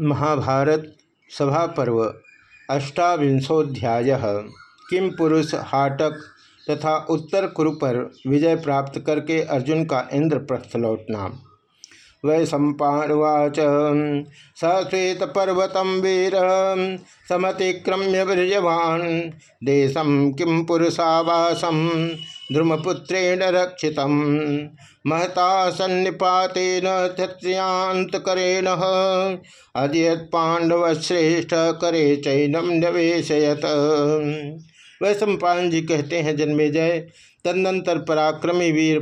महाभारत सभा पर्व अष्टाविंशोध्याय किम पुरुष, हाटक तथा उत्तर कुरु पर विजय प्राप्त करके अर्जुन का इंद्रप्रस्थ लौटना। वै सम्पावाच स श्वेत पर्वत वीर, समतिक्रम्य वीर्यवान देशम किम पुरुषावासम ध्रुमपुत्रेण रक्षित। महता सन्निपातेन क्षत्रियांतकरेण अजयत पांडव श्रेष्ठ करे चैनम निवेशयत। वह सम्पान जी कहते हैं, जन्मेजय, तदनंतर पराक्रमी वीर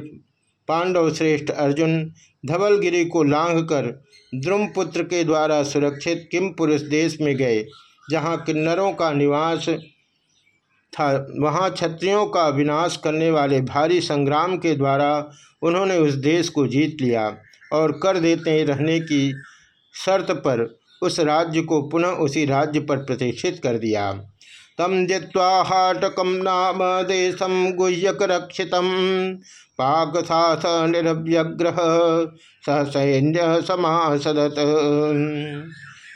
पांडव श्रेष्ठ अर्जुन धवलगिरी को लांघ कर द्रुमपुत्र के द्वारा सुरक्षित किम पुरुष देश में गए, जहाँ किन्नरों का निवास था। वहाँ क्षत्रियों का विनाश करने वाले भारी संग्राम के द्वारा उन्होंने उस देश को जीत लिया और कर देते रहने की शर्त पर उस राज्य को पुनः उसी राज्य पर प्रतिष्ठित कर दिया। तम जित्वा हाटकम नाम देशम गुह्यक रक्षित। पाकसास निरव्यग्रह सैन्य समासदत।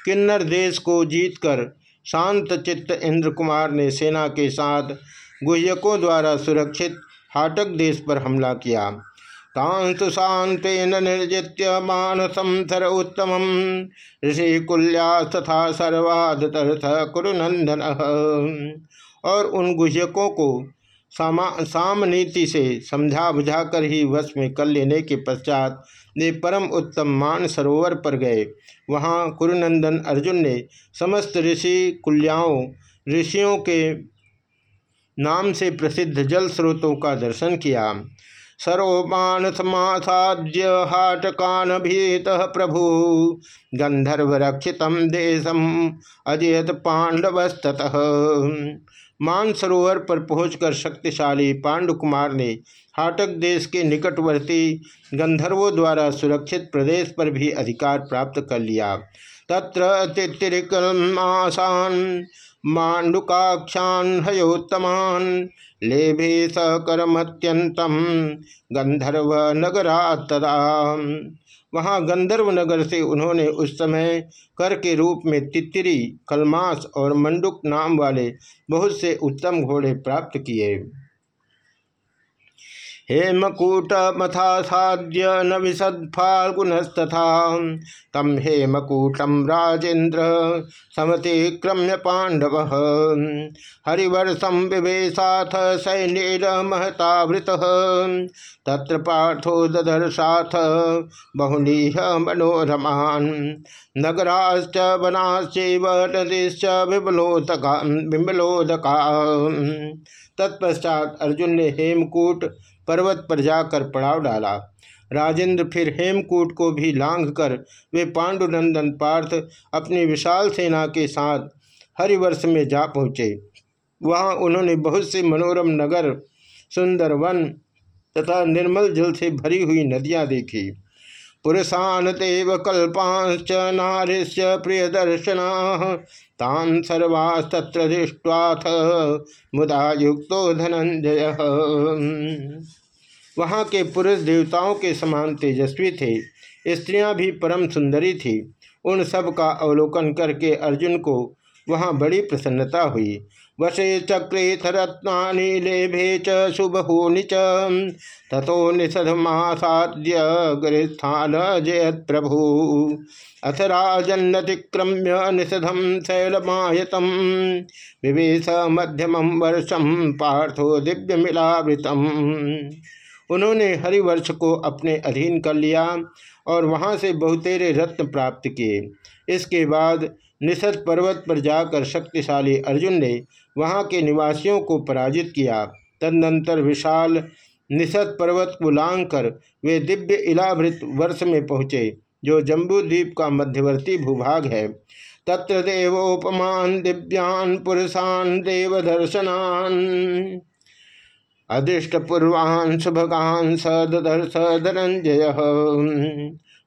किन्नर देश को जीतकर शांत चित्त इंद्र कुमार ने सेना के साथ गुह्यकों द्वारा सुरक्षित हाटक देश पर हमला किया। तांसु शांतेन निर्जित्य मानसम थर उत्तम ऋषिकुल्या तथा सर्वादतर्थ कुरुनंदन। और उन गुह्यकों को साम नीति से समझा बुझाकर ही वश में कर लेने के पश्चात वे परम उत्तम मान सरोवर पर गए। वहाँ कुरुनंदन अर्जुन ने समस्त ऋषि कुल्याओं, ऋषियों के नाम से प्रसिद्ध जल स्रोतों का दर्शन किया। सर्वमानसमासाद्य हाटकानभीत प्रभु। गंधर्व रक्षित देशम अजयत पांडवस्त मान सरोवर पर पहुंचकर शक्तिशाली पांडुकुमार ने हाटक देश के निकटवर्ती गंधर्वों द्वारा सुरक्षित प्रदेश पर भी अधिकार प्राप्त कर लिया। तत्र तितिरिकमासान मांडुकाक्षान हयोत्तमान लेभे सकर्मत्यंतम गंधर्व नगरा तदा वहाँ गंधर्व नगर से उन्होंने उस समय कर के रूप में तित्तिरी कलमास और मंडुक नाम वाले बहुत से उत्तम घोड़े प्राप्त किए। हेमकूट मथासाद्य न विशद फाल्गुनस्तथा। तम हेमकूटम राजेन्द्र समतिक्रम्य पांडव हरिवर्षम विवेशाथ सैन्य महतावृत। तत्र पार्थो ददर्शाथ बहुनीह मनोरमान। नगराश्च वनाश्चैव नदीश्च विमलोदका विमलोदका। तत्पश्चात अर्जुन ने हेमकूट पर्वत पर जाकर पड़ाव डाला। राजेंद्र फिर हेमकूट को भी लांघकर वे पांडुनंदन पार्थ अपनी विशाल सेना के साथ हरिवर्ष में जा पहुँचे। वहाँ उन्होंने बहुत से मनोरम नगर सुंदर वन तथा निर्मल जल से भरी हुई नदियाँ देखी। पुरुषान देव कल्पांश्च नारिश्च प्रिय दर्शना तान सर्वास्तत्र दृष्टवाथ मुदा युक्तो धनंजय वहाँ के पुरुष देवताओं के समान तेजस्वी थे, स्त्रियाँ भी परम सुंदरी थी। उन सब का अवलोकन करके अर्जुन को वहाँ बड़ी प्रसन्नता हुई। वशे चक्रेथ रत्ना लेभे च। शुभहूनि च निषधमासाद्य गृस्थान जयत प्रभु अथ राजन्नतिक्रम्य निषधम शैलमायतम। विवेश मध्यम वर्षम पार्थो दिव्य मिलावृतम उन्होंने हरिवर्ष को अपने अधीन कर लिया और वहाँ से बहुतेरे रत्न प्राप्त किए। इसके बाद निषद पर्वत पर जाकर शक्तिशाली अर्जुन ने वहाँ के निवासियों को पराजित किया। तदनंतर विशाल निषद पर्वत को लांग कर वे दिव्य इलाभृत वर्ष में पहुँचे, जो जम्बू द्वीप का मध्यवर्ती भूभाग है। तत्र देवोपमान, दिव्यान, पुरुषान, देवदर्शनान। अदृष्ट पूर्वान शुभगान सदर्श धनंजय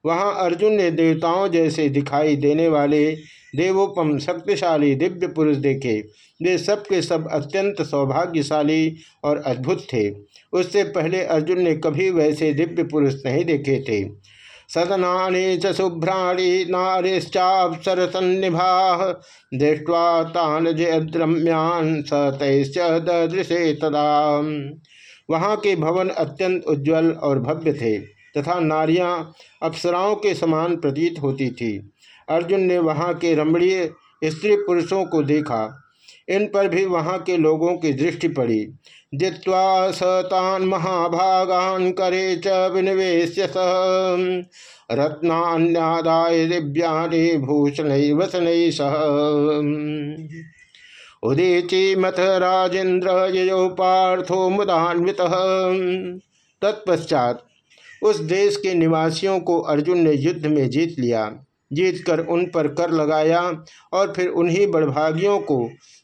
वहाँ अर्जुन ने देवताओं जैसे दिखाई देने वाले देवोपम शक्तिशाली दिव्य पुरुष देखे। वे सब के सब अत्यंत सौभाग्यशाली और अद्भुत थे। उससे पहले अर्जुन ने कभी वैसे दिव्य पुरुष नहीं देखे थे। सदना च शुभ्राणी नारीश्चापसरसन्निभा दृष्ट्वा तान जयद्रम्यान ददृशे तदा। वहाँ के भवन अत्यंत उज्जवल और भव्य थे तथा नारियाँ अप्सराओं के समान प्रतीत होती थी। अर्जुन ने वहाँ के रमणीय स्त्री पुरुषों को देखा। इन पर भी वहाँ के लोगों की दृष्टि पड़ी। जित्वा सतान महाभागान करे च विनिवेश रत्नान्यादाय दिव्यानि भूषण वसन सह। उदीची मथ राजेन्द्र यो पार्थो मुदान्वित। तत्पश्चात उस देश के निवासियों को अर्जुन ने युद्ध में जीत लिया। जीतकर उन पर कर लगाया और फिर उन्हीं बड़भागियों को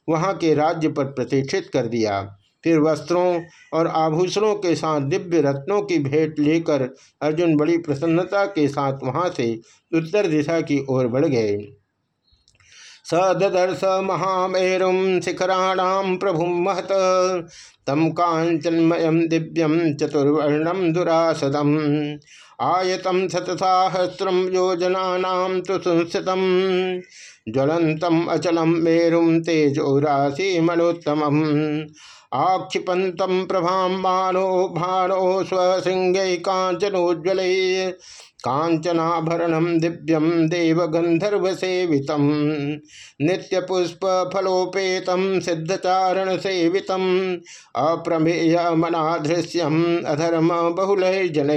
वहाँ के राज्य पर प्रतिष्ठित कर दिया। फिर वस्त्रों और आभूषणों के साथ दिव्य रत्नों की भेंट लेकर अर्जुन बड़ी प्रसन्नता के साथ वहाँ से उत्तर दिशा की ओर बढ़ गए। स ददर्श महामेरुम शिखराणाम प्रभु महत तम कांचनमय दिव्यम चतुर्वर्णम दुरासदम। आयतम शतसाहस्रम योजना तो संस्थित। ज्वलंतम अचलम मेरुम तेजो राशि मनोत्तम आक्षिपंतम प्रभाम मानो भानो स्वसिंह कांचनोज्वल कांचनाभरणम दिव्यम देवगंधर्व सेवित नित्य पुष्प फलोपेत सिद्धचारण सेवित अप्रमेय मनाधृश्यम अधर्म बहुल जन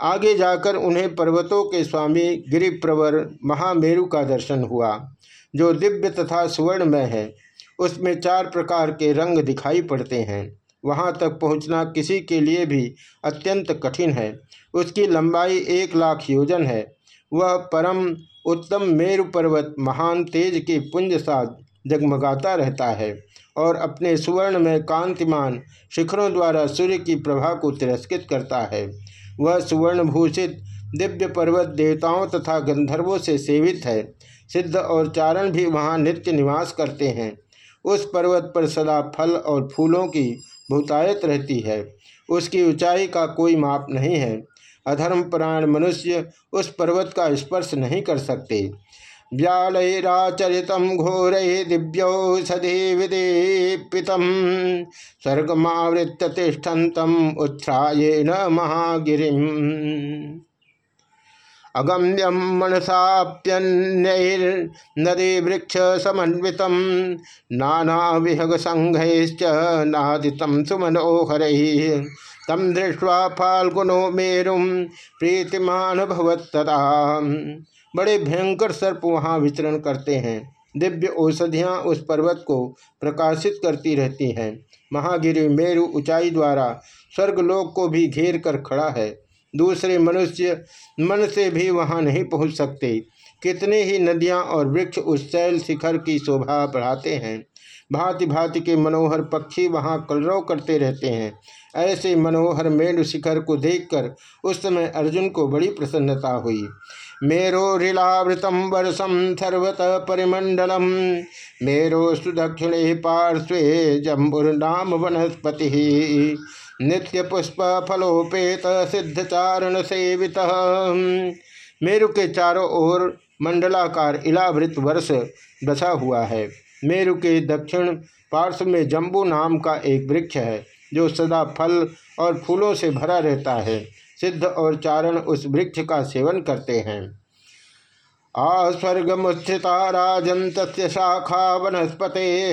आगे जाकर उन्हें पर्वतों के स्वामी गिरिप्रवर महामेरु का दर्शन हुआ, जो दिव्य तथा सुवर्णमय है। उसमें चार प्रकार के रंग दिखाई पड़ते हैं। वहाँ तक पहुँचना किसी के लिए भी अत्यंत कठिन है। उसकी लंबाई एक लाख योजन है। वह परम उत्तम मेरु पर्वत महान तेज के पुंज साथ जगमगाता रहता है और अपने सुवर्ण में कांतिमान शिखरों द्वारा सूर्य की प्रभा को तिरस्कृत करता है। वह सुवर्ण भूषित दिव्य पर्वत देवताओं तथा गंधर्वों से सेवित है। सिद्ध और चारण भी वहाँ नित्य निवास करते हैं। उस पर्वत पर सदा फल और फूलों की भूतायत रहती है। उसकी ऊंचाई का कोई माप नहीं है। अधर्म प्राण मनुष्य उस पर्वत का स्पर्श नहीं कर सकते। व्यालराचरित घोर दिव्यौ सदे विदीपित स्वर्गमावृत्त तिष्ठतम उत्थ्राएण महागिरी अगम्यम मनसाप्यन्नदी वृक्ष समन्वित नाना विहग संघैश्च नादितम सुमनोहर। तम दृष्ट्वा फाल्गुनो मेरु प्रीतिमान भवत्तदा बड़े भयंकर सर्प वहाँ विचरण करते हैं। दिव्य औषधियाँ उस पर्वत को प्रकाशित करती रहती हैं। महागिरी मेरु ऊंचाई द्वारा स्वर्गलोक को भी घेर कर खड़ा है। दूसरे मनुष्य मन से भी वहाँ नहीं पहुँच सकते। कितने ही नदियाँ और वृक्ष उस शैल शिखर की शोभा बढ़ाते हैं भांति भांति के मनोहर पक्षी वहाँ कलरव करते रहते हैं। ऐसे मनोहर मेरु शिखर को देखकर उस समय अर्जुन को बड़ी प्रसन्नता हुई। मेरो रीलावृतम वर्षम सर्वत परिमंडलम मेरो सुदक्षिणे पार्श्वे जम्बुर्नाम वनस्पति। नित्य पुष्प फलोपेत सिद्धचारण सेवित। मेरु के चारों ओर मंडलाकार इलावृत वर्ष बसा हुआ है। मेरु के दक्षिण पार्श्व में जम्बू नाम का एक वृक्ष है, जो सदा फल और फूलों से भरा रहता है। सिद्ध और चारण उस वृक्ष का सेवन करते हैं। आस्वर्गमुत्थिता राजन तस्य शाखा वनस्पते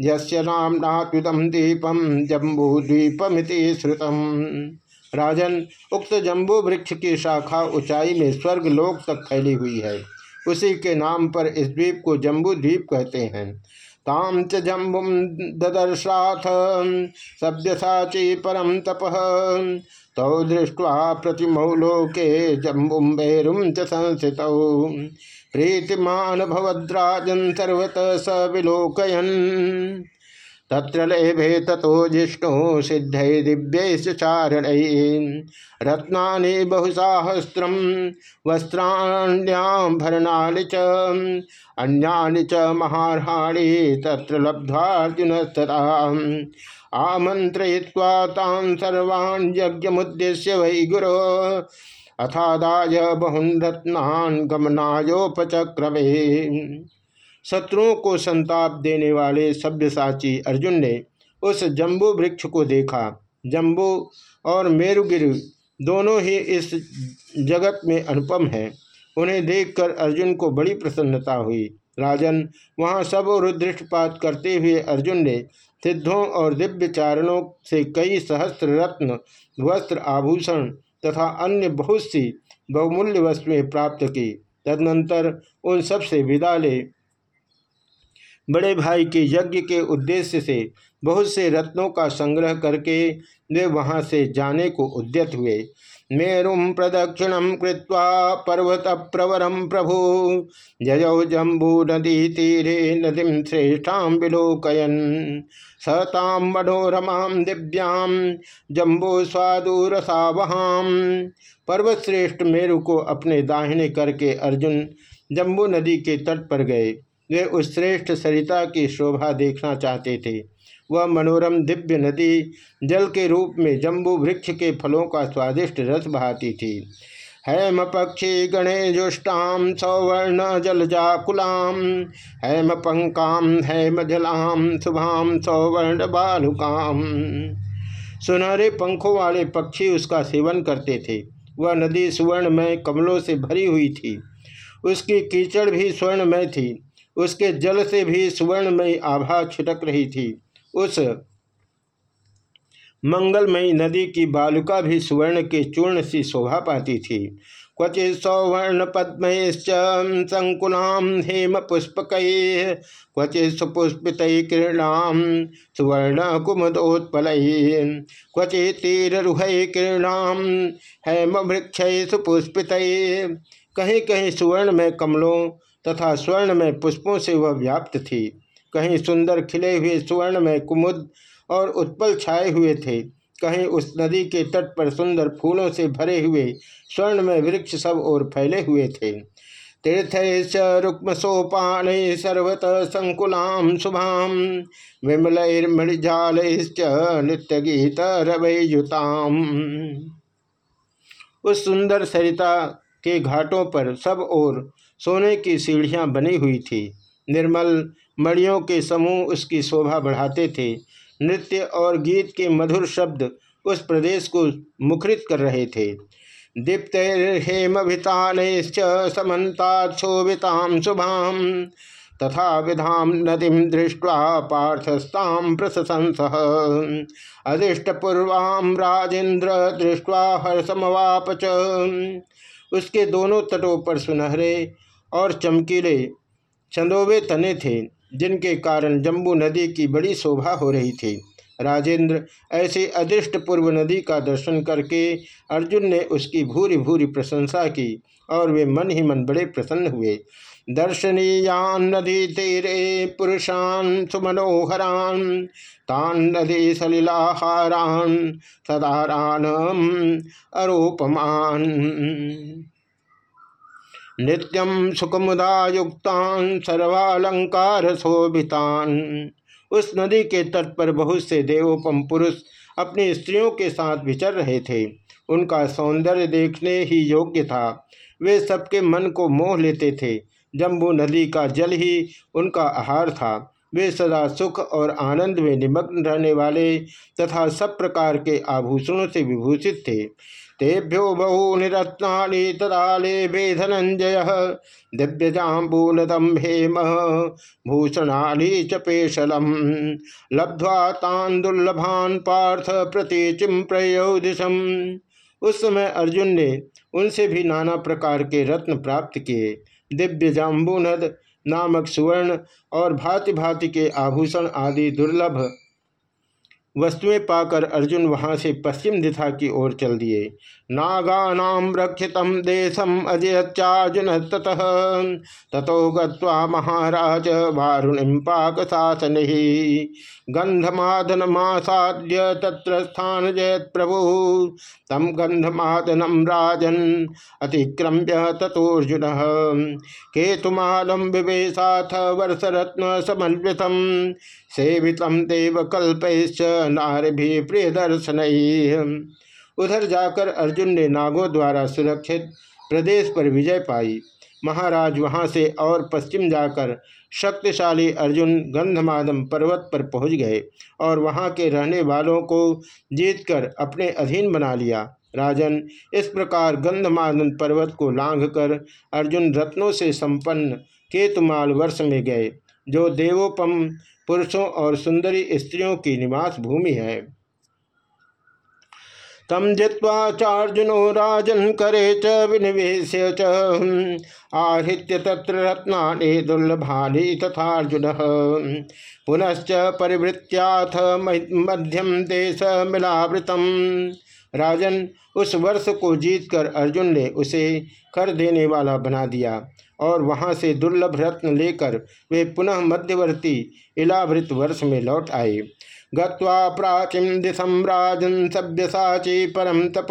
यस्य दीपम जम्बूद्वीपमिति श्रुतम। राजन, उक्त जम्बू वृक्ष की शाखा ऊंचाई में स्वर्ग लोक तक फैली हुई है। उसी के नाम पर इस द्वीप को जम्बू द्वीप कहते हैं। ताम च जम्बुम ददर्शाथ सभ्यसाची परम तप। तौ दृष्ट्वा प्रतिमौलोके जम्बुम भैरुम च संस्थित। प्रीतिमान भवद्राजन सर्वत स विलोकयन। तत्र लेभे ततो जिष्णु सिद्ध दिव्य चारण। रत्ना बहुसाहस्रम वस्त्राण्याभरणा च, अन्यानि च महारहाणि तत्र लब्ध्वार्जुन तथा आमंत्रय्वा तान् सर्वान् यज्ञमुद्देश्य वै गुरो। अथादाय बहुन रत्नान गमनायोपचक्रमे शत्रुओं को संताप देने वाले सभ्यसाची अर्जुन ने उस जम्बू वृक्ष को देखा। जम्बू और मेरुगिर दोनों ही इस जगत में अनुपम हैं। उन्हें देखकर अर्जुन को बड़ी प्रसन्नता हुई। राजन, वहाँ सब रुदृष्टपात करते हुए अर्जुन ने सिद्धों और दिव्य चारणों से कई सहस्त्र रत्न, वस्त्र आभूषण तथा अन्य बहुत सी बहुमूल्य वस्तुएँ प्राप्त की। तदनंतर उन सबसे विदा ले। बड़े भाई के यज्ञ के उद्देश्य से बहुत से रत्नों का संग्रह करके वे वहाँ से जाने को उद्यत हुए। मेरुम प्रदक्षिण कृत्वा पर्वत प्रवरम प्रभु। जयौ जम्बू नदी तीरे नदी श्रेष्ठा विलोकयन। मनोरमां दिव्याम जम्बू स्वादुरसावहाम पर्वत श्रेष्ठ मेरु को अपने दाहिने करके अर्जुन जम्बू नदी के तट पर गए। वे उस श्रेष्ठ सरिता की शोभा देखना चाहते थे। वह मनोरम दिव्य नदी जल के रूप में जम्बू वृक्ष के फलों का स्वादिष्ट रस बहाती थी। हैम पक्षी गणेजुष्टाम सौवर्ण जलजाकुलाम हैम पंकाम हैम जलाम शुभाम सौवर्ण बालुकाम सुनहरे पंखों वाले पक्षी उसका सेवन करते थे। वह नदी सुवर्ण में कमलों से भरी हुई थी। उसकी कीचड़ भी स्वर्णमय थी। उसके जल से भी सुवर्णमयी आभा छिटक रही थी। उस मंगलमयी नदी की बालुका भी सुवर्ण के चूर्ण सी शोभा पाती थी। क्वचि सौवर्ण पद्मश्च संकुलाम हेम पुष्पक क्वचि सुपुष्पित किरणाम सुवर्ण कुमुदोत्पल क्वचि तीररुह किरणाम हेम वृक्ष सुपुष्पित। कहीं कहीं सुवर्ण में कमलों तथा स्वर्ण में पुष्पों से वह व्याप्त थी। कहीं सुंदर खिले हुए स्वर्ण में कुमुद और उत्पल छाए हुए थे। कहीं उस नदी के तट पर सुंदर फूलों से भरे हुए स्वर्ण में वृक्ष सब और फैले हुए थे। तीर्थ रुक्म सोपान सर्वत संकुलाम शुभाम विमलर्मजाल नित्य गीत रवयुताम उस सुंदर सरिता के घाटों पर सब ओर सोने की सीढ़ियाँ बनी हुई थी। निर्मल मणियों के समूह उसकी शोभा बढ़ाते थे। नृत्य और गीत के मधुर शब्द उस प्रदेश को मुखरित कर रहे थे। दीप्तेर्हेमभितान समन्ताक्षोभिताम शुभाम तथा विधाम नदी दृष्टवा पार्थस्ताम प्रशंस। अदिष्टपूर्वाम राजेन्द्र दृष्टवा हर्षमवाप उसके दोनों तटों पर सुनहरे और चमकीले चंदोवे तने थे। जिनके कारण जम्बू नदी की बड़ी शोभा हो रही थी। राजेंद्र ऐसे अदृष्ट पूर्व नदी का दर्शन करके अर्जुन ने उसकी भूरी भूरी प्रशंसा की और वे मन ही मन बड़े प्रसन्न हुए। दर्शनीयान नदी तेरे पुरुषान सुमनोहरान, तान नदी सलिलाहारान सदारान अरूपमान। नित्यम सुखमुदायुक्तान सर्वालंकार शोभितान उस नदी के तट पर बहुत से देवोपम पुरुष अपनी स्त्रियों के साथ विचर रहे थे। उनका सौंदर्य देखने ही योग्य था। वे सबके मन को मोह लेते थे। जम्बू नदी का जल ही उनका आहार था। वे सदा सुख और आनंद में निमग्न रहने वाले तथा सब प्रकार के आभूषणों से विभूषित थे। तेभ्यो बहूनि रत्नानि तदाले धनंजय दिव्यजाबूलतम हेम भूषणानि च पेशलम। लब्ध्वा तान दुर्लभान पार्थ प्रतीचिम प्रयोदिशम। उस समय अर्जुन ने उनसे भी नाना प्रकार के रत्न प्राप्त किए। दिव्य जाम्बूनद नामक सुवर्ण और भांति भांति के आभूषण आदि दुर्लभ वस्तुएँ पाकर अर्जुन वहाँ से पश्चिम दिशा की ओर चल दिए। नागानाम रक्षित देशम अजयचार्जुन ततः। ततो महाराज वारुणिम पाक शासन ही गंधमादन मासाद्य तत्र स्थान जयत प्रभु। तम गंधमादनम राजन अतिक्रम्य तथोर्जुन केतुमालम विवेशाथ वर्षरत्न समन्वितम सेवित देवकल्पैश्च नारि प्रिय दर्शन उधर जाकर अर्जुन ने नागों द्वारा सुरक्षित प्रदेश पर विजय पाई। महाराज वहाँ से और पश्चिम जाकर शक्तिशाली अर्जुन गंधमादम पर्वत पर पहुँच गए और वहाँ के रहने वालों को जीतकर अपने अधीन बना लिया। राजन इस प्रकार गंधमादन पर्वत को लांघ कर अर्जुन रत्नों से संपन्न केतुमाल वर्ष में गए, जो देवोपम पुरुषों और सुंदरी स्त्रियों की निवास भूमि है। तम जित्वा चार्जुनो राजन करे च विनिवेश च। आहृत्य तत्र रत्ना दुर्लभानि तथार्जुन। पुनश्च परिवृत्याथ मध्यम देश मिलावृतम। राजन उस वर्ष को जीतकर अर्जुन ने उसे कर देने वाला बना दिया। और वहाँ से दुर्लभ रत्न लेकर वे पुनः मध्यवर्ती इलावृत वर्ष में लौट आए। गत्वा प्राचीन दिशम राजन सभ्यसाची परम तप।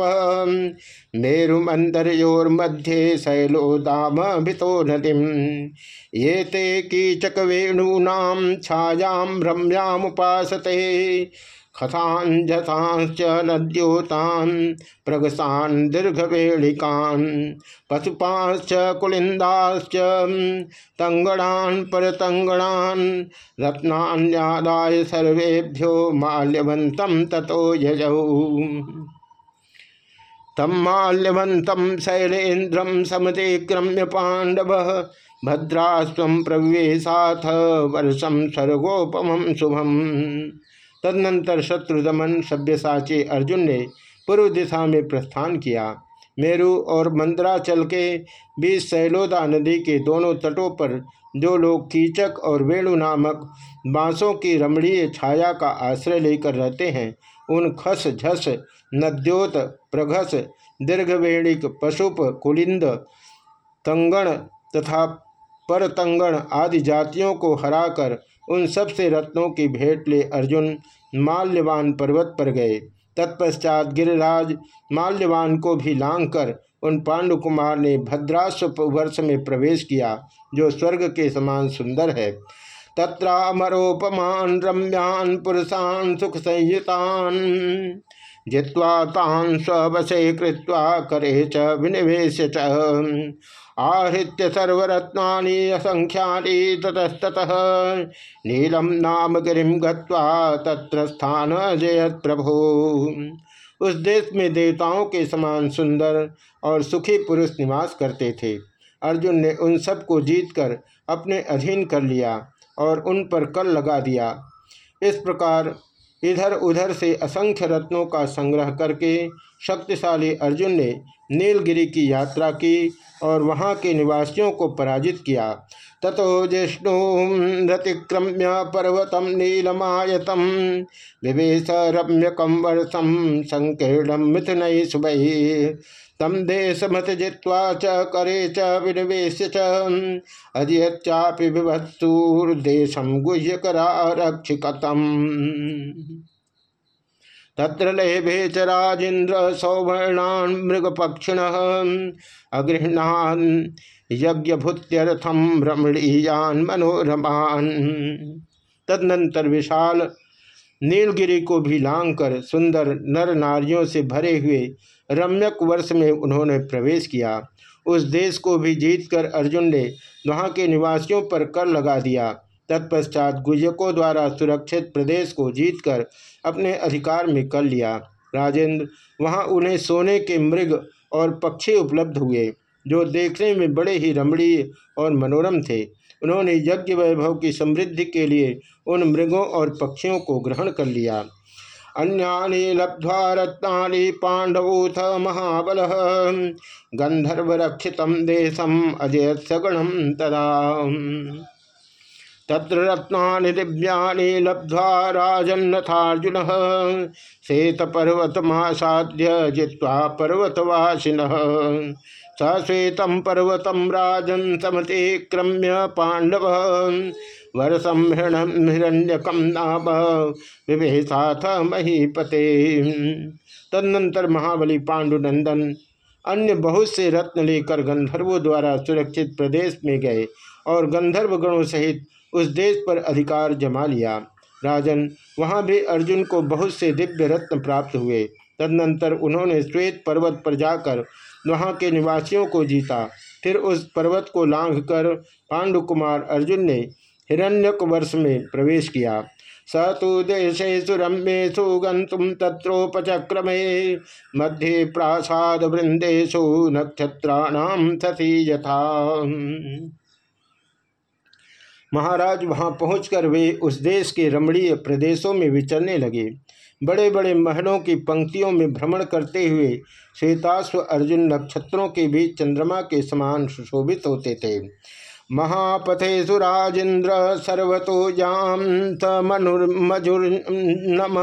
मेरुमंदरयोर्मध्ये शैलो दाम भितो नदी। ये ते कीचक वेणूनाम छायाम रम्यामुपासते। खथांजसांश्च नद्योतान् प्रगसान् दीर्घवेणिकान्, पशुपाश्च कुलिन्दाश्च, तङ्गणान् परतङ्गणान्, रत्नान्यादाय सर्वेभ्यो माल्यवन्तं ततो यजौ। तम माल्यवंतम शैलेन्द्रम समतिक्रम्य पांडव भद्रास्व प्रवेशाथ वर्षम सर्गोपम शुभम। तदनंतर शत्रुदमन सभ्यसाची अर्जुन ने पूर्व दिशा में प्रस्थान किया। मेरु और मंदराचल के बीच सैलोदा नदी के दोनों तटों पर जो लोग कीचक और वेणु नामक बांसों की रमणीय छाया का आश्रय लेकर रहते हैं। उन खस झस, नद्योत, प्रघस, दीर्घवेणिक, पशुप, कुलिंद, तंगण तथा परतंगण आदि जातियों को हराकर उन सबसे रत्नों की भेंट ले अर्जुन माल्यवान पर्वत पर गए। तत्पश्चात गिरिराज माल्यवान को भी लांग कर उन पांडु कुमार ने भद्रास्व वर्ष में प्रवेश किया, जो स्वर्ग के समान सुंदर है। तत्रामरोपमान रम्यान पुरुषान सुख संयुतान जित्वा तान स्वशे कृत्वा करे च विनिवेश आहृत्य सर्वरत्ना असंख्या ततस्तः नीलम नाम गिरिम गत्र स्थान जयत प्रभु। उस देश में देवताओं के समान सुंदर और सुखी पुरुष निवास करते थे। अर्जुन ने उन सबको जीतकर अपने अधीन कर लिया और उन पर कल लगा दिया। इस प्रकार इधर उधर से असंख्य रत्नों का संग्रह करके शक्तिशाली अर्जुन ने नीलगिरी की यात्रा की और वहाँ के निवासियों को पराजित किया। ततो जिष्णु रतिक्रम्य पर्वतम नीलमायतम। विवेश रम्यकम वर्षम संकीर्णम मिथुन सुबह तम देशमत जित्वा च करे च विनिवेश च। अजयच्चापि विभत्सूर्देशम गुह्यकरा रक्षिकतम तत्र लेभे च राजेन्द्र सौवर्णान मृगपक्षिण। अगृहणान यज्ञभूत्यर्थम रमणीयान मनोरमान। तदनंतर विशाल नीलगिरी को भी लांग कर सुंदर नर नारियों से भरे हुए रम्यक वर्ष में उन्होंने प्रवेश किया। उस देश को भी जीतकर अर्जुन ने वहाँ के निवासियों पर कर लगा दिया। तत्पश्चात गुजकों द्वारा सुरक्षित प्रदेश को जीतकर अपने अधिकार में कर लिया। राजेंद्र, वहाँ उन्हें सोने के मृग और पक्षी उपलब्ध हुए, जो देखने में बड़े ही रमणीय और मनोरम थे। उन्होंने यज्ञ वैभव की समृद्धि के लिए उन मृगों और पक्षियों को ग्रहण कर लिया। अन्यानि लब्ध्वा रत्नानि पांडवोथ महाबल। गंधर्व रक्षित देशम अजय सगुणम तदा। तत्र रत्नानि दिव्यानि लब्ध्वा राजन्नथार्जुन। श्वेत पर्वतमासाद्य जित्वा पर्वतवासिनः। सश्वेतम पर्वतम राजन समतिक्रम्य पांडव वर्षम हिरण्यकम नाम विवेशाथ महीपते। तदनंतर महाबली पांडुनंदन अन्य बहुत से रत्न लेकर गंधर्वों द्वारा सुरक्षित प्रदेश में गए और गंधर्व गणों सहित उस देश पर अधिकार जमा लिया। राजन, वहाँ भी अर्जुन को बहुत से दिव्य रत्न प्राप्त हुए। तदनंतर उन्होंने श्वेत पर्वत पर जाकर वहाँ के निवासियों को जीता। फिर उस पर्वत को लांघ कर पांडुकुमार अर्जुन ने हिरण्यक वर्ष में प्रवेश किया। स तो देशेशु रम्येशु गंतुम तत्रोपचक्रमे, मध्य प्रासाद वृंदेशु नक्षत्राणाम सती यथा। महाराज वहाँ पहुंचकर वे उस देश के रमणीय प्रदेशों में विचरने लगे। बड़े बड़े महलों की पंक्तियों में भ्रमण करते हुए श्वेताश्व अर्जुन नक्षत्रों के बीच चंद्रमा के समान सुशोभित होते थे। महापथे सुराजेन्द्र सर्वतो याम मनुर्मजुर्नम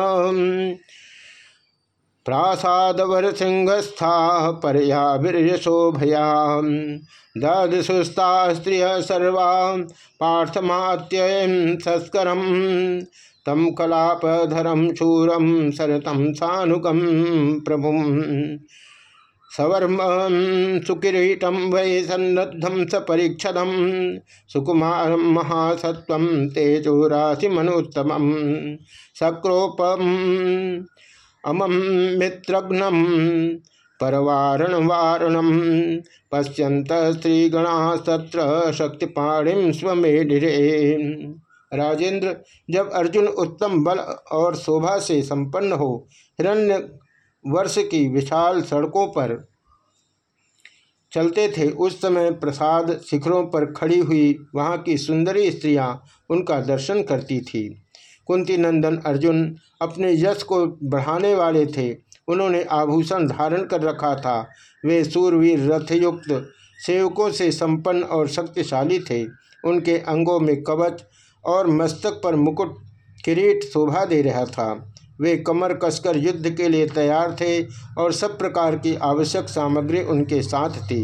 प्रासादवर सिंहस्था परया वीरशोभया दधसुस्ता स्त्रिय सर्वा पार्थमात्ययन संस्करम तम कलापधरम शूरम सरतम सानुकम प्रभु। सवर्म सुकिरीटम वै सन्नद्धम स परीक्षदम सुकुमार महासत्व तेजो राशि मनोत्तम सक्रोपम अमम मित्रघ्नम परवारण वारणम पश्यंत स्त्रीगणा सत्र शक्तिपाणिम स्वमेढ़ राजेंद्र, जब अर्जुन उत्तम बल और शोभा से संपन्न हो, हिरण्य वर्ष की विशाल सड़कों पर चलते थे, उस समय प्रसाद शिखरों पर खड़ी हुई वहाँ की सुंदरी स्त्रियाँ उनका दर्शन करती थी। कुंती नंदन अर्जुन अपने यश को बढ़ाने वाले थे उन्होंने आभूषण धारण कर रखा था। वे सूरवीर रथयुक्त सेवकों से संपन्न और शक्तिशाली थे। उनके अंगों में कवच और मस्तक पर मुकुट किरीट शोभा दे रहा था। वे कमर कसकर युद्ध के लिए तैयार थे और सब प्रकार की आवश्यक सामग्री उनके साथ थी।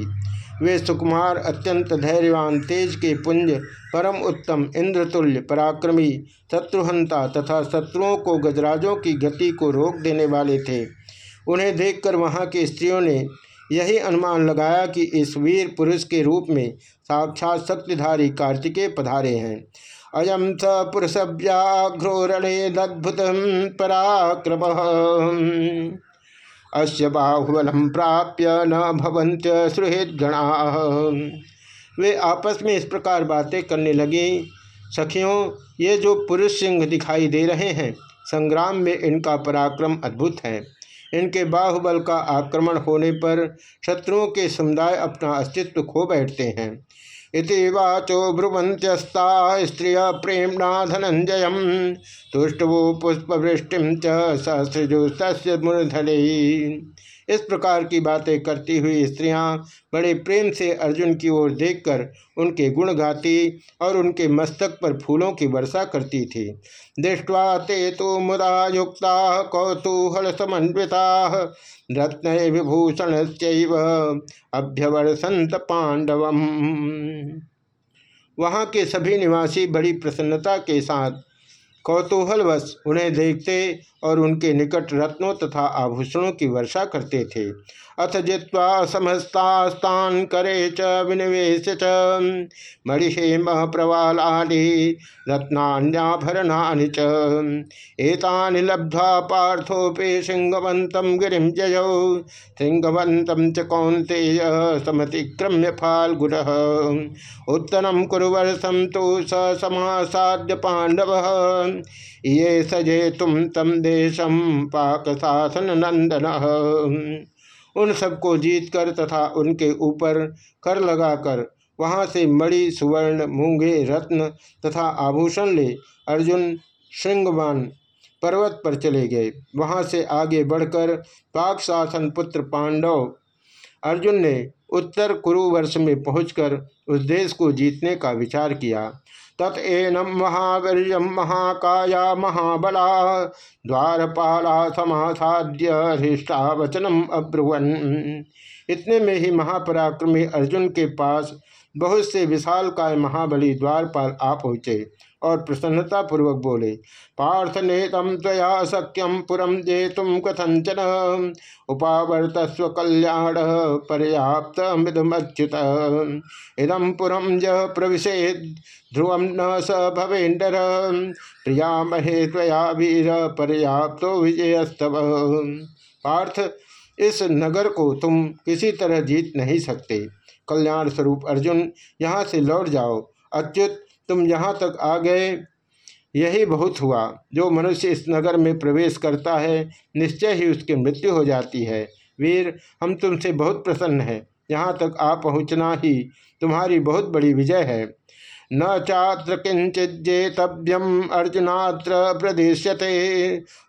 वे सुकुमार अत्यंत धैर्यवान, तेज के पुंज, परम उत्तम, इंद्रतुल्य, पराक्रमी, शत्रुहंता तथा शत्रुओं को गजराजों की गति को रोक देने वाले थे। उन्हें देखकर वहाँ की स्त्रियों ने यही अनुमान लगाया कि इस वीर पुरुष के रूप में साक्षात शक्तिधारी कार्तिकेय पधारे हैं। अयम स पुरुष व्याघ्रोरणेदुत पराक्रम। अस्य बाहुबलम प्राप्य न भवंत सुहृद गणा वे आपस में इस प्रकार बातें करने लगे, सखियों, ये जो पुरुष सिंह दिखाई दे रहे हैं, संग्राम में इनका पराक्रम अद्भुत है। इनके बाहुबल का आक्रमण होने पर शत्रुओं के समुदाय अपना अस्तित्व खो बैठते हैं। इति वाचो ब्रुवंत्यस्ता स्त्रिय प्रेमणा धनंजय तुष्टवो पुष्पवृष्टि सहस्रजो मूर्धले इस प्रकार की बातें करती हुई स्त्रियाँ बड़े प्रेम से अर्जुन की ओर देखकर उनके गुण गाती और उनके मस्तक पर फूलों की वर्षा करती थी। दृष्टवा ते तो मुदा युक्ता कौतूहल समन्विता रत्न विभूषण अभ्यवर्षंत पांडवम। वहाँ के सभी निवासी बड़ी प्रसन्नता के साथ कौतूहलवश उन्हें देखते और उनके निकट रत्नों तथा आभूषणों की वर्षा करते थे। अथ जित्वा समस्तास्तान करे च विनिवेश च। मणिषेम प्रवालानि रत्नान्याभरणानि च। एतानि लब्ध्वा पार्थोपे सिंहवन्तं गिरिं जयौ। सिंहवन्तं च कौन्तेय समतिक्रम्य फाल्गुनः। उत्तरं कुरुवर्षं तु स समासाद्य पाण्डवः। ये सजे तुम तम देशम पाक शासन नंदन उन सबको जीतकर तथा उनके ऊपर कर लगाकर वहाँ से मणि, सुवर्ण, मूँगे, रत्न तथा आभूषण ले अर्जुन श्रृंगवान पर्वत पर चले गए। वहाँ से आगे बढ़कर पाक शासन पुत्र पांडव अर्जुन ने उत्तर कुरुवर्ष में पहुंचकर उस देश को जीतने का विचार किया। तत्नम महावीर महाकाया महाबला, द्वारपाला समासाद्य हृष्टावचनम अब्रुवन। इतने में ही महापराक्रमी अर्जुन के पास बहुत से विशाल काय महाबली द्वारपाल आ पहुँचे। और प्रसन्नता पूर्वक बोले, पार्थ नेतम तया सक्यम पुरम जे तुम कथंचन उपावर्त स्व कल्याण पर्याप्त मृदमच्युत। इदम पुरम ज प्रविशेद, ध्रुव न स भवेन्दर प्रिया महे तया वीर, पर्याप्त विजयस्तव। पार्थ, इस नगर को तुम किसी तरह जीत नहीं सकते। कल्याण स्वरूप अर्जुन, यहाँ से लौट जाओ। अच्युत तुम यहाँ तक आ गए। यही बहुत हुआ। जो मनुष्य इस नगर में प्रवेश करता है, निश्चय ही उसकी मृत्यु हो जाती है। वीर, हम तुमसे बहुत प्रसन्न हैं। यहाँ तक आ पहुँचना ही तुम्हारी बहुत बड़ी विजय है। न चात्र किंचिजेतव्यम अर्जुनात्र प्रदेश्यते।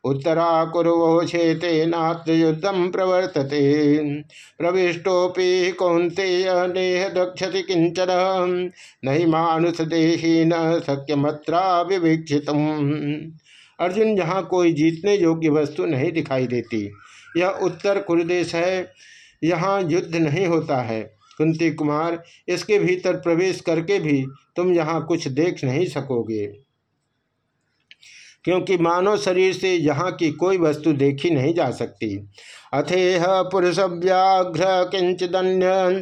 उत्तरा कुरुवोचेते नात्र युद्धम प्रवर्तते। प्रविष्टोपि कौंतेय नेह दक्षति किंचन नहीं मानुष देही न सक्यमत्रा विवीक्षित अर्जुन यहाँ कोई जीतने योग्य वस्तु नहीं दिखाई देती, यह उत्तर कुरुदेश है। यहाँ युद्ध नहीं होता है। कुंती कुमार, इसके भीतर प्रवेश करके भी तुम यहाँ कुछ देख नहीं सकोगे। क्योंकि मानव शरीर से यहाँ की कोई वस्तु देखी नहीं जा सकती। अथेह पुरुष व्याघ्र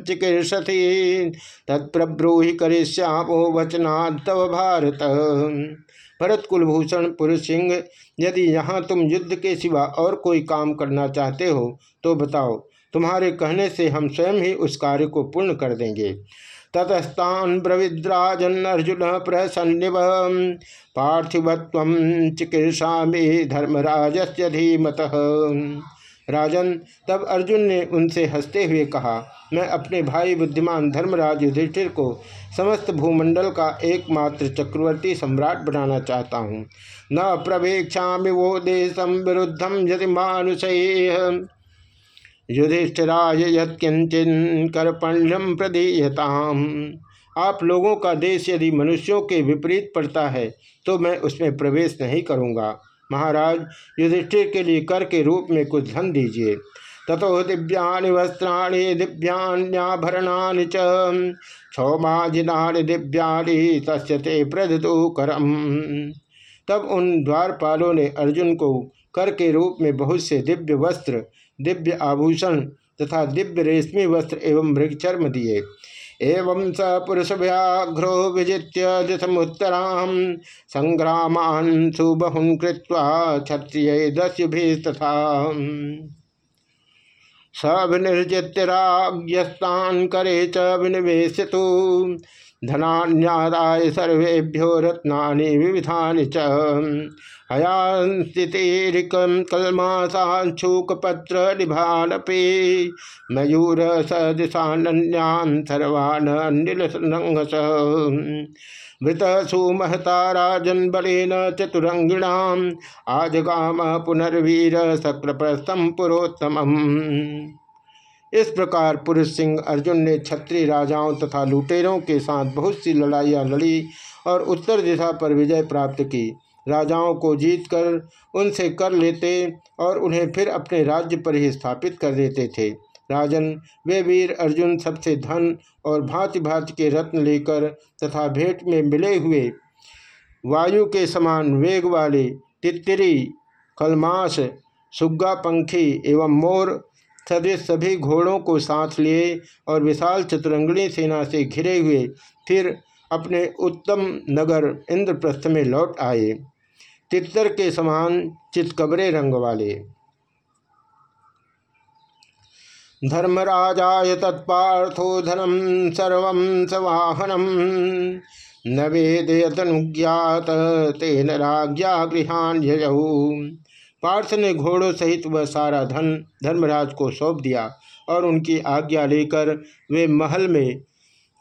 चिकीर्षति, तत्प्रब्रूहि करिष्यामो वचना तव भारत। भरत कुलभूषण पुरुष सिंह यदि यहाँ तुम युद्ध के सिवा और कोई काम करना चाहते हो तो बताओ तुम्हारे कहने से हम स्वयं ही उस कार्य को पूर्ण कर देंगे। ततस्तान ब्रविद्राजन अर्जुन प्रसन्निव। पार्थिवत्व चिकित्सा में धर्मराज से धीमत। राजन, तब अर्जुन ने उनसे हँसते हुए कहा, मैं अपने भाई बुद्धिमान धर्मराज युधिष्ठिर को समस्त भूमंडल का एकमात्र चक्रवर्ती सम्राट बनाना चाहता हूँ। न प्रवेक्षा वो देशम विरुद्धम यदि मानुष युधिष्ठिराय यत्किंचन कर्पण्यम प्रदीयताम। आप लोगों का देश यदि मनुष्यों के विपरीत पड़ता है तो मैं उसमें प्रवेश नहीं करूँगा। महाराज, युधिष्ठिर के लिए कर के रूप में कुछ धन दीजिए। ततो दिव्यानि वस्त्राणि दिव्यान्याभरणानि च। क्षौमाजिनानि दिव्यानि तस्ते प्रदतु करम। तब उन द्वारपालों ने अर्जुन को कर के रूप में बहुत से दिव्य वस्त्र दिव्य आभूषण तथा दिव्य रेशमी वस्त्र एवं मृगचर्म दिए। एवं स पुरुष व्याघ्रो विजित्य दिशमुत्तराम संग्रामान सुबहुन कृत्वा क्षत्रिय दस्युभि तथा सविनिर्जित्य राज्ञस्तान करे च विनिवेश धनान्यादाय सर्वेभ्यो रत्ना विविधा च। हयांस्थितिरिकं मयूर सदृशान्यान् सर्वान् नीलसंघस मृत सुमहता राजन बलेन चतुरंगिणाम आजगाम पुनर्वीर शक्रप्रस्थम पुरोत्तम इस प्रकार पुरुष सिंह अर्जुन ने क्षत्रिय राजाओं तथा लुटेरों के साथ बहुत सी लड़ाइयाँ लड़ी और उत्तर दिशा पर विजय प्राप्त की। राजाओं को जीतकर उनसे कर लेते और उन्हें फिर अपने राज्य पर ही स्थापित कर देते थे। राजन, वे वीर अर्जुन सबसे धन और भांति भांति के रत्न लेकर तथा भेंट में मिले हुए वायु के समान वेग वाले तित्तिरी कलमाश सुग्गा पंखी एवं मोर सदृश सभी घोड़ों को साथ लिए और विशाल चतुरंगणी सेना से घिरे हुए फिर अपने उत्तम नगर इंद्रप्रस्थ में लौट आए। तितर के समान चितकबरे रंग वाले। धर्मराजाय तत्पार्थो धनम सर्व सवाहनम न वेदयतनुज्ञात तेन पार्थ ने घोड़ों सहित वह सारा धन, धर्मराज को सौंप दिया और उनकी आज्ञा लेकर वे महल में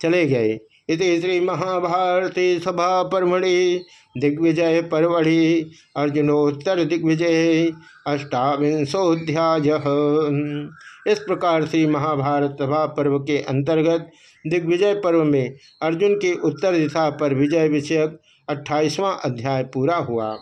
चले गए। इति श्री महाभारती सभा परमढ़ि, दिग्विजय परवढ़ि, अर्जुनोत्तर दिग्विजय अष्टाविंशोध्याय इस प्रकार से महाभारत सभा पर्व के अंतर्गत दिग्विजय पर्व में अर्जुन की उत्तर दिशा पर विजय विषयक अट्ठाईसवां अध्याय पूरा हुआ।